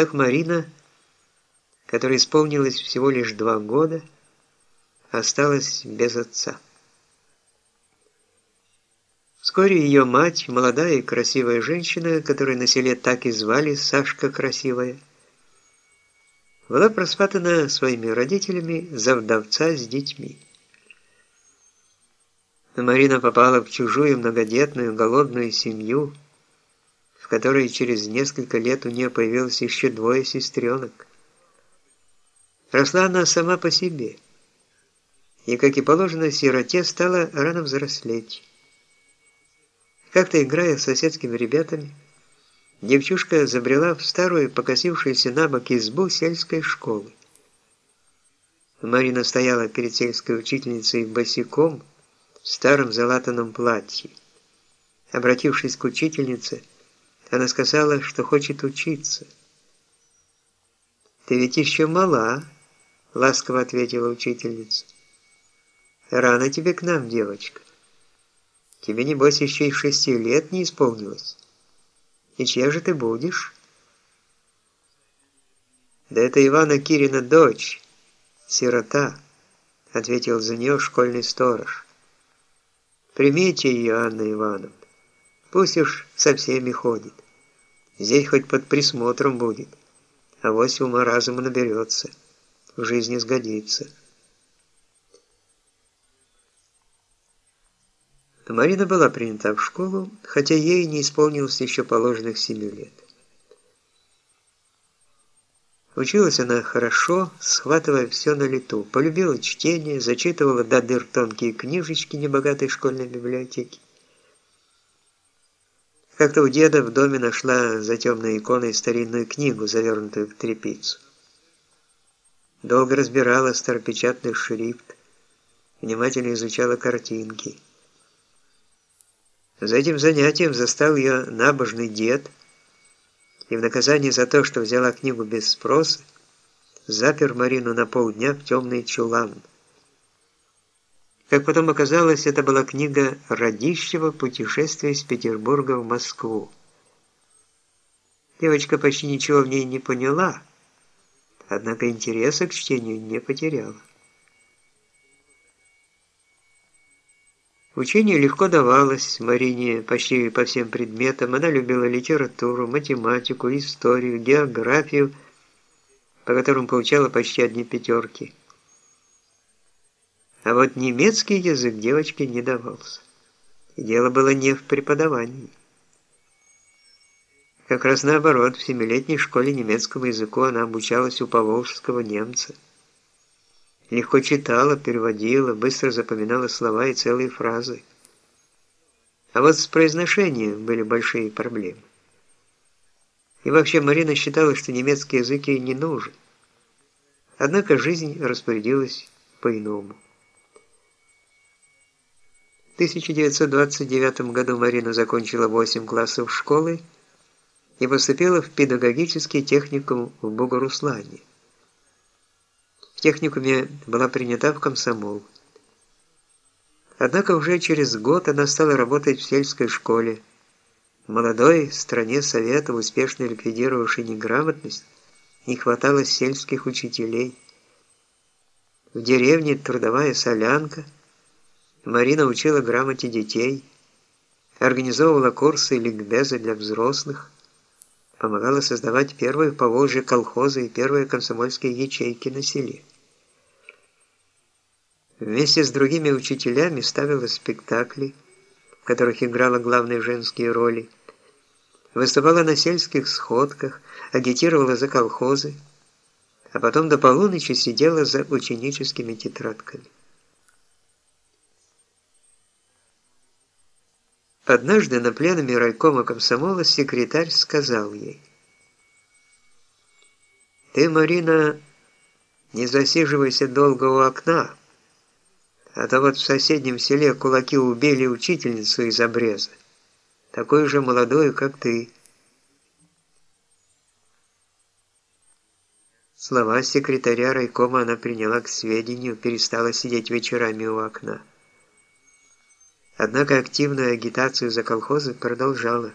Так Марина, которой исполнилось всего лишь два года, осталась без отца. Вскоре ее мать, молодая и красивая женщина, которую на селе так и звали Сашка Красивая, была просватана своими родителями за вдовца с детьми. Марина попала в чужую многодетную голодную семью, которой через несколько лет у нее появилось еще двое сестренок. Росла она сама по себе, и, как и положено, сироте стала рано взрослеть. Как-то играя с соседскими ребятами, девчушка забрела в старую покосившуюся на бок избу сельской школы. Марина стояла перед сельской учительницей босиком в старом залатанном платье. Обратившись к учительнице, она сказала, что хочет учиться. «Ты ведь еще мала», — ласково ответила учительница. «Рано тебе к нам, девочка. Тебе, небось, еще и шести лет не исполнилось». И чья же ты будешь? Да это Ивана Кирина дочь, сирота, ответил за нее школьный сторож. Примите ее, Анна Ивановна. Пусть уж со всеми ходит. Здесь хоть под присмотром будет. А вось ума разума наберется. В жизни сгодится. Марина была принята в школу, хотя ей не исполнилось еще положенных семи лет. Училась она хорошо, схватывая все на лету. Полюбила чтение, зачитывала до дыр тонкие книжечки небогатой школьной библиотеки. Как-то у деда в доме нашла за темной иконой старинную книгу, завернутую в тряпицу. Долго разбирала старопечатный шрифт, внимательно изучала картинки. За этим занятием застал ее набожный дед, и в наказание за то, что взяла книгу без спроса, запер Марину на полдня в темный чулан. Как потом оказалось, это была книга Радищева «Путешествие из Петербурга в Москву». Девочка почти ничего в ней не поняла, однако интереса к чтению не потеряла. Учение легко давалось Марине почти по всем предметам. Она любила литературу, математику, историю, географию, по которым получала почти одни пятерки. А вот немецкий язык девочке не давался. И дело было не в преподавании. Как раз наоборот, в семилетней школе немецкому языку она обучалась у поволжского немца легко читала, переводила, быстро запоминала слова и целые фразы. А вот с произношением были большие проблемы. И вообще Марина считала, что немецкий язык ей не нужен. Однако жизнь распорядилась по-иному. В 1929 году Марина закончила 8 классов школы и поступила в педагогический техникум в Богоруслане. В техникуме была принята в комсомол. Однако уже через год она стала работать в сельской школе. Молодой стране Совета, успешно ликвидировавшей неграмотность, не хватало сельских учителей. В деревне трудовая солянка. Марина учила грамоте детей, организовывала курсы ликбеза для взрослых, помогала создавать первые по колхозы и первые комсомольские ячейки на селе. Вместе с другими учителями ставила спектакли, в которых играла главные женские роли, выступала на сельских сходках, агитировала за колхозы, а потом до полуночи сидела за ученическими тетрадками. Однажды на пленуме райкома комсомола секретарь сказал ей, «Ты, Марина, не засиживайся долго у окна, а то вот в соседнем селе кулаки убили учительницу из обреза, такую же молодую, как ты. Слова секретаря райкома она приняла к сведению, перестала сидеть вечерами у окна. Однако активную агитацию за колхозы продолжала.